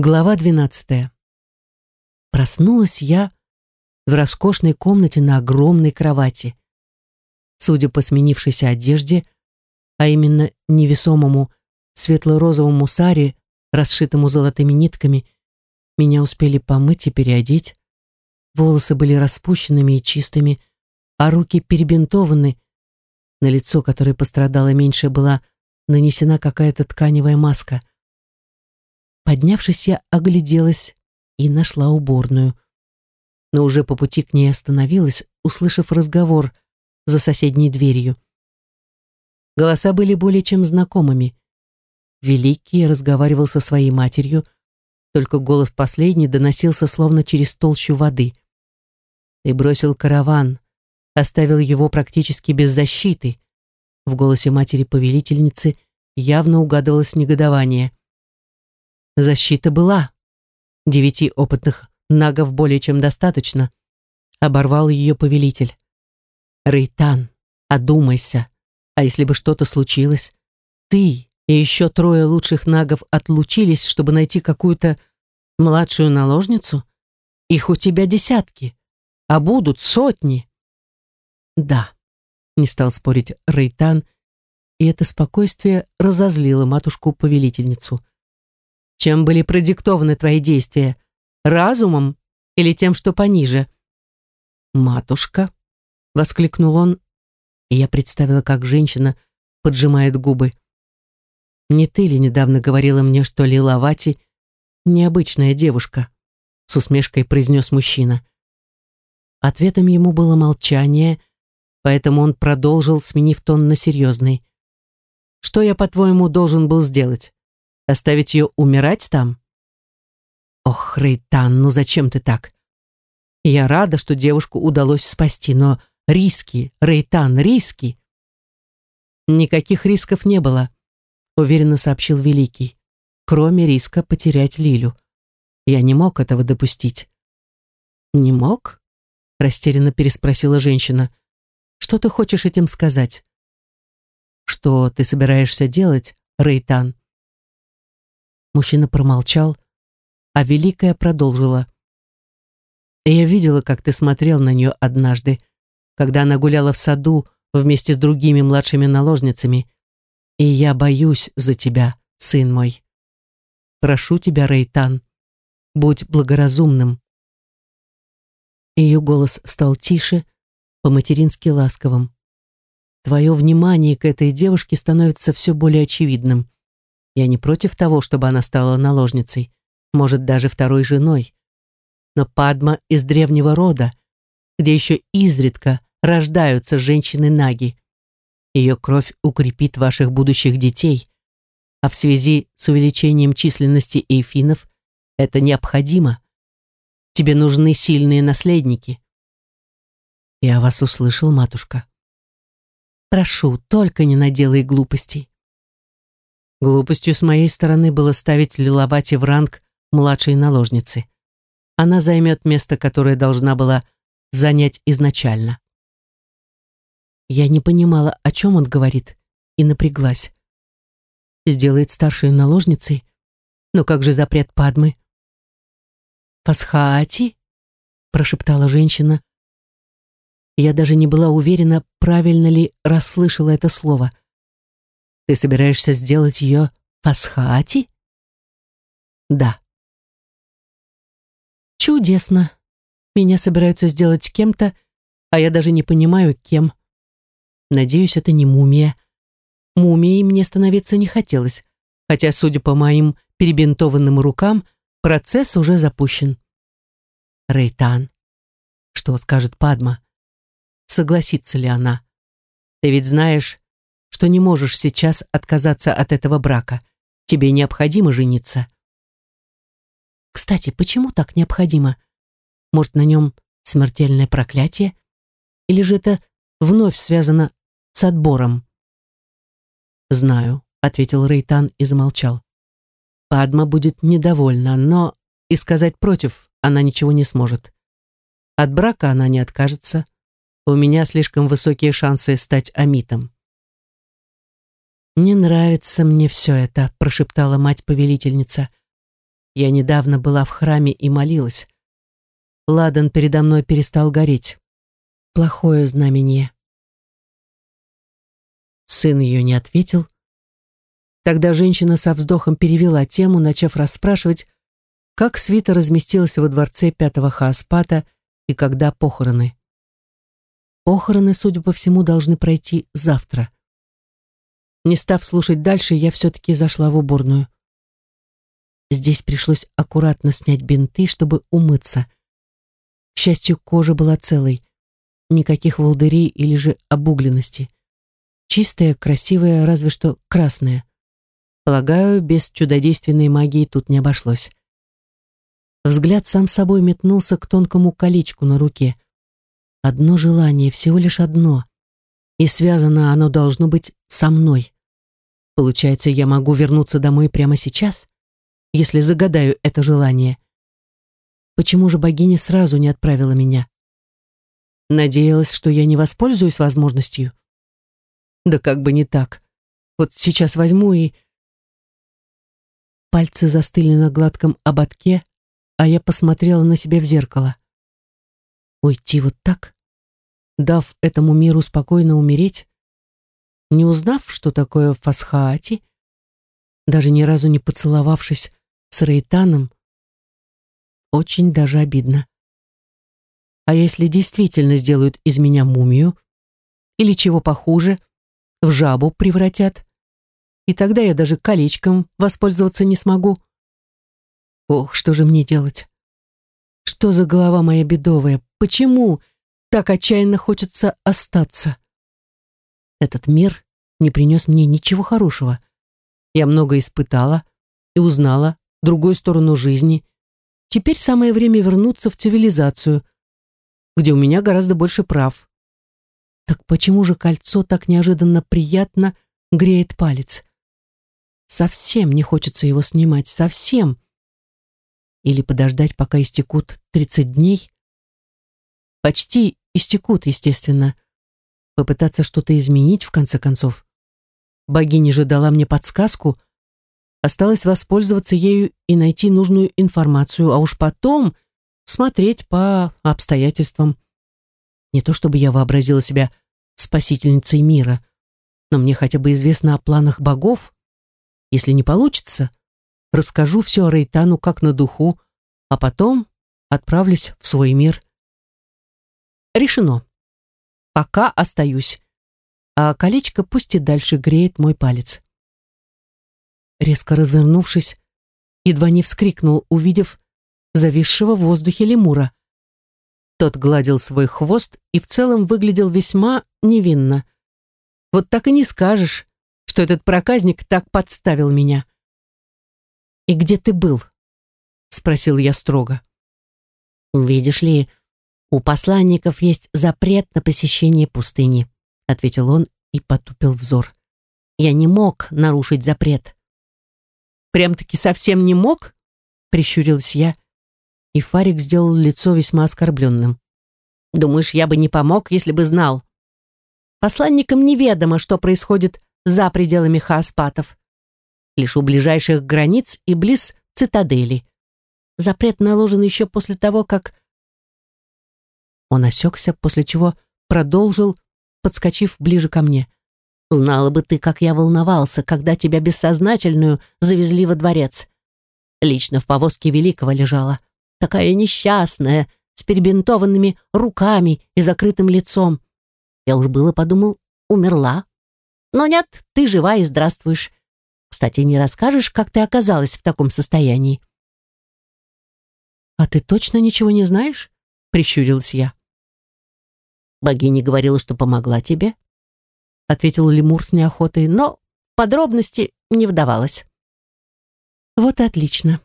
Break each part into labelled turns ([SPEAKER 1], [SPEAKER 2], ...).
[SPEAKER 1] Глава двенадцатая. Проснулась я в роскошной комнате на огромной кровати. Судя по сменившейся одежде, а именно невесомому светло-розовому саре, расшитому золотыми нитками, меня успели помыть и переодеть. Волосы были распущенными и чистыми, а руки перебинтованы. На лицо, которое пострадало меньше, была нанесена какая-то тканевая маска. Поднявшись, я огляделась и нашла уборную. Но уже по пути к ней остановилась, услышав разговор за соседней дверью. Голоса были более чем знакомыми. Великий разговаривал со своей матерью, только голос последний доносился словно через толщу воды. «Ты бросил караван, оставил его практически без защиты». В голосе матери-повелительницы явно угадывалось негодование. Защита была. Девяти опытных нагов более чем достаточно. Оборвал ее повелитель. Рейтан, одумайся. А если бы что-то случилось? Ты и еще трое лучших нагов отлучились, чтобы найти какую-то младшую наложницу? Их у тебя десятки, а будут сотни. Да, не стал спорить Рейтан, и это спокойствие разозлило матушку-повелительницу. Чем были продиктованы твои действия? Разумом или тем, что пониже? Матушка, воскликнул он, и я представила, как женщина поджимает губы. Не ты ли недавно говорила мне, что Лилавати необычная девушка? С усмешкой произнес мужчина. Ответом ему было молчание, поэтому он продолжил, сменив тон на серьезный. «Что я, по-твоему, должен был сделать? Оставить ее умирать там? Ох, Рейтан, ну зачем ты так? Я рада, что девушку удалось спасти, но риски, Рейтан, риски. Никаких рисков не было, уверенно сообщил Великий, кроме риска потерять Лилю. Я не мог этого допустить. Не мог? Растерянно переспросила женщина. Что ты хочешь этим сказать? Что ты собираешься делать, Рейтан? Мужчина промолчал, а Великая продолжила. «Я видела, как ты смотрел на нее однажды, когда она гуляла в саду вместе с другими младшими наложницами, и я боюсь за тебя, сын мой. Прошу тебя, Рейтан, будь благоразумным». Ее голос стал тише, по-матерински ласковым. Твое внимание к этой девушке становится все более очевидным. Я не против того, чтобы она стала наложницей, может, даже второй женой. Но Падма из древнего рода, где еще изредка рождаются женщины-наги. Ее кровь укрепит ваших будущих детей, а в связи с увеличением численности эйфинов это необходимо. Тебе нужны сильные наследники. Я вас услышал, матушка. Прошу, только не наделай глупостей. Глупостью с моей стороны было ставить Лиловати в ранг младшей наложницы. Она займет место, которое должна была занять изначально. Я не понимала, о чем он говорит, и напряглась. Сделает старшей наложницей? Но как же запрет Падмы? «Пасхаати?» — прошептала женщина. Я даже не была уверена, правильно ли расслышала это слово — ты собираешься сделать ее Пасхати? Да. Чудесно. Меня собираются сделать кем-то, а я даже не понимаю, кем. Надеюсь, это не мумия. Мумией мне становиться не хотелось, хотя, судя по моим перебинтованным рукам, процесс уже запущен. Рейтан. Что скажет Падма? Согласится ли она? Ты ведь знаешь, что не можешь сейчас отказаться от этого брака. Тебе необходимо жениться. Кстати, почему так необходимо? Может, на нем смертельное проклятие? Или же это вновь связано с отбором? «Знаю», — ответил Рейтан и замолчал. Падма будет недовольна, но и сказать против она ничего не сможет. От брака она не откажется. У меня слишком высокие шансы стать амитом. «Не нравится мне все это», — прошептала мать-повелительница. Я недавно была в храме и молилась. Ладан передо мной перестал гореть. Плохое знамение. Сын ее не ответил. Тогда женщина со вздохом перевела тему, начав расспрашивать, как свита разместилась во дворце пятого Хааспата и когда похороны. Похороны, судя по всему, должны пройти завтра. Не став слушать дальше, я все-таки зашла в уборную. Здесь пришлось аккуратно снять бинты, чтобы умыться. К счастью, кожа была целой. Никаких волдырей или же обугленности. Чистая, красивая, разве что красная. Полагаю, без чудодейственной магии тут не обошлось. Взгляд сам собой метнулся к тонкому колечку на руке. Одно желание, всего лишь одно. И связано оно должно быть со мной. Получается, я могу вернуться домой прямо сейчас, если загадаю это желание. Почему же богиня сразу не отправила меня? Надеялась, что я не воспользуюсь возможностью. Да как бы не так. Вот сейчас возьму и... Пальцы застыли на гладком ободке, а я посмотрела на себя в зеркало. Уйти вот так, дав этому миру спокойно умереть, не узнав, что такое фасхаати, даже ни разу не поцеловавшись с Рейтаном, очень даже обидно. А если действительно сделают из меня мумию, или чего похуже, в жабу превратят, и тогда я даже колечком воспользоваться не смогу. Ох, что же мне делать? Что за голова моя бедовая? Почему так отчаянно хочется остаться? Этот мир не принес мне ничего хорошего. Я много испытала и узнала другую сторону жизни. Теперь самое время вернуться в цивилизацию, где у меня гораздо больше прав. Так почему же кольцо так неожиданно приятно греет палец? Совсем не хочется его снимать, совсем. Или подождать, пока истекут 30 дней? Почти истекут, естественно. Попытаться что-то изменить, в конце концов. Богиня же дала мне подсказку. Осталось воспользоваться ею и найти нужную информацию, а уж потом смотреть по обстоятельствам. Не то чтобы я вообразила себя спасительницей мира, но мне хотя бы известно о планах богов. Если не получится, расскажу все Рейтану как на духу, а потом отправлюсь в свой мир. Решено. Пока остаюсь, а колечко пусть и дальше греет мой палец. Резко развернувшись, едва не вскрикнул, увидев зависшего в воздухе лемура. Тот гладил свой хвост и в целом выглядел весьма невинно. Вот так и не скажешь, что этот проказник так подставил меня. «И где ты был?» — спросил я строго.
[SPEAKER 2] «Видишь ли, у посланников есть запрет на посещение пустыни», — ответил он и потупил взор. «Я не мог нарушить запрет».
[SPEAKER 1] «Прям-таки совсем не мог?» — прищурилась я и Фарик сделал лицо весьма оскорбленным. «Думаешь, я бы не помог, если бы знал? Посланникам неведомо, что происходит за пределами Хааспатов. Лишь у ближайших границ и близ цитадели. Запрет наложен еще после того, как...» Он осекся, после чего продолжил, подскочив ближе ко мне. «Знала бы ты, как я волновался, когда тебя бессознательную завезли во дворец. Лично в повозке Великого лежала такая несчастная, с перебинтованными руками и закрытым лицом. Я уж было подумал, умерла. Но нет, ты жива и здравствуешь. Кстати, не расскажешь, как ты оказалась в таком состоянии? «А ты точно ничего не знаешь?» — прищурилась я.
[SPEAKER 2] «Богиня говорила, что помогла тебе», —
[SPEAKER 1] ответил лемур с неохотой, но подробности не вдавалась. «Вот и отлично.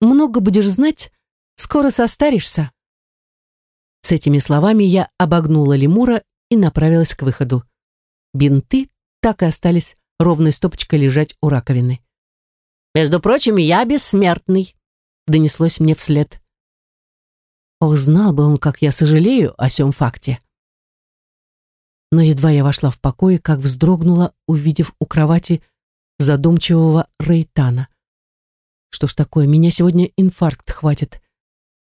[SPEAKER 1] Много будешь знать, Скоро состаришься». С этими словами я обогнула лемура и направилась к выходу. Бинты так и остались ровной стопочкой лежать у раковины.
[SPEAKER 2] «Между прочим, я бессмертный», — донеслось мне вслед.
[SPEAKER 1] Ох, знал бы он, как я сожалею о сём факте. Но едва я вошла в покой, как вздрогнула, увидев у кровати задумчивого Рейтана. Что ж такое, меня сегодня инфаркт хватит.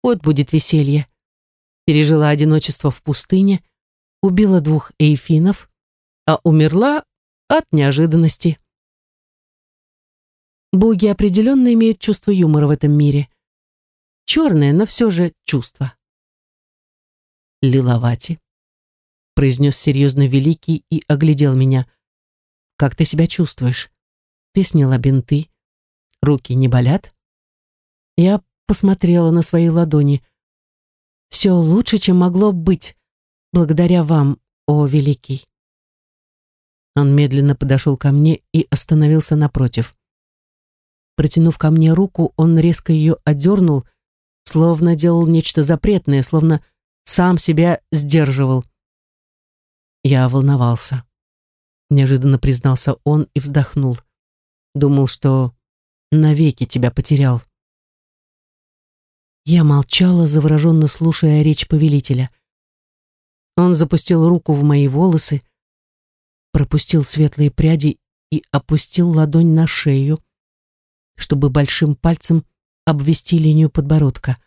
[SPEAKER 1] Вот будет веселье. Пережила одиночество в пустыне, убила двух эйфинов, а умерла от неожиданности. Боги определенно имеют чувство юмора в этом мире. Черное, но все же чувство. Лиловати, произнес серьезно Великий и оглядел меня. Как ты себя чувствуешь? Ты сняла бинты. Руки не болят? Я посмотрела на свои ладони. Все лучше, чем могло быть, благодаря вам, о Великий. Он медленно подошел ко мне и остановился напротив. Протянув ко мне руку, он резко ее одернул, словно делал нечто запретное, словно сам себя сдерживал. Я волновался. Неожиданно признался он и вздохнул. Думал, что навеки тебя потерял. Я молчала, завороженно слушая речь повелителя. Он запустил руку в мои волосы, пропустил светлые пряди и опустил ладонь на шею, чтобы большим пальцем обвести линию подбородка.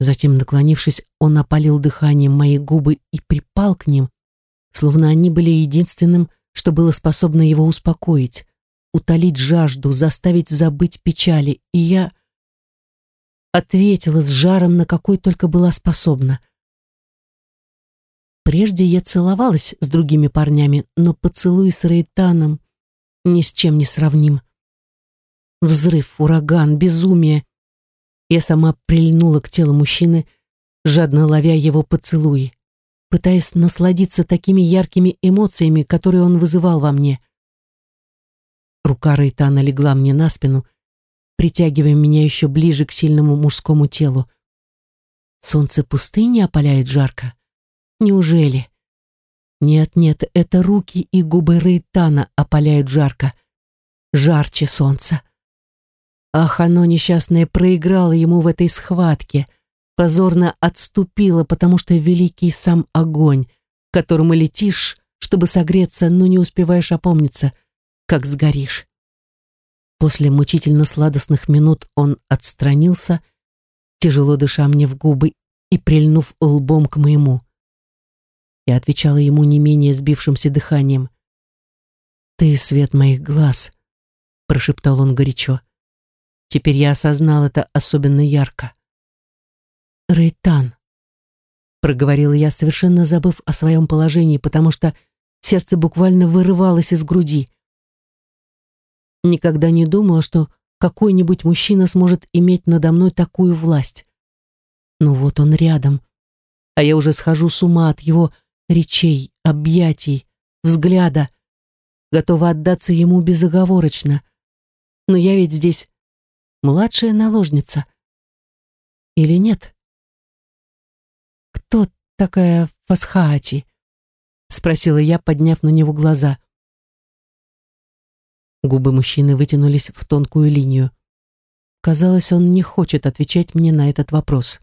[SPEAKER 1] Затем, наклонившись, он опалил дыханием мои губы и припал к ним, словно они были единственным, что было способно его успокоить, утолить жажду, заставить забыть печали, и я ответила с жаром, на какой только была способна. Прежде я целовалась с другими парнями, но поцелуй с Рейтаном ни с чем не сравним. Взрыв, ураган, безумие. Я сама прильнула к телу мужчины, жадно ловя его поцелуи, пытаясь насладиться такими яркими эмоциями, которые он вызывал во мне. Рука Рейтана легла мне на спину, притягивая меня еще ближе к сильному мужскому телу. Солнце пустыни опаляет жарко. Неужели? Нет, нет, это руки и губы Рейтана опаляют жарко. Жарче солнца. Ах, оно несчастное проиграло ему в этой схватке, позорно отступило, потому что великий сам огонь, к которому летишь, чтобы согреться, но не успеваешь опомниться, как сгоришь. После мучительно сладостных минут он отстранился, тяжело дыша мне в губы и прильнув лбом к моему. Я отвечала ему не менее сбившимся дыханием. «Ты свет моих глаз», — прошептал он горячо. Теперь я осознал это особенно ярко. «Рейтан», — проговорила я, совершенно забыв о своем положении, потому что сердце буквально вырывалось из груди. Никогда не думала, что какой-нибудь мужчина сможет иметь надо мной такую власть. Но вот он рядом, а я уже схожу с ума от его речей, объятий, взгляда, готова отдаться ему безоговорочно. Но я ведь здесь младшая наложница. Или нет? «Кто такая Фасхаати?» — спросила я, подняв на него глаза. Губы мужчины вытянулись в тонкую линию. Казалось, он не хочет отвечать мне на этот вопрос.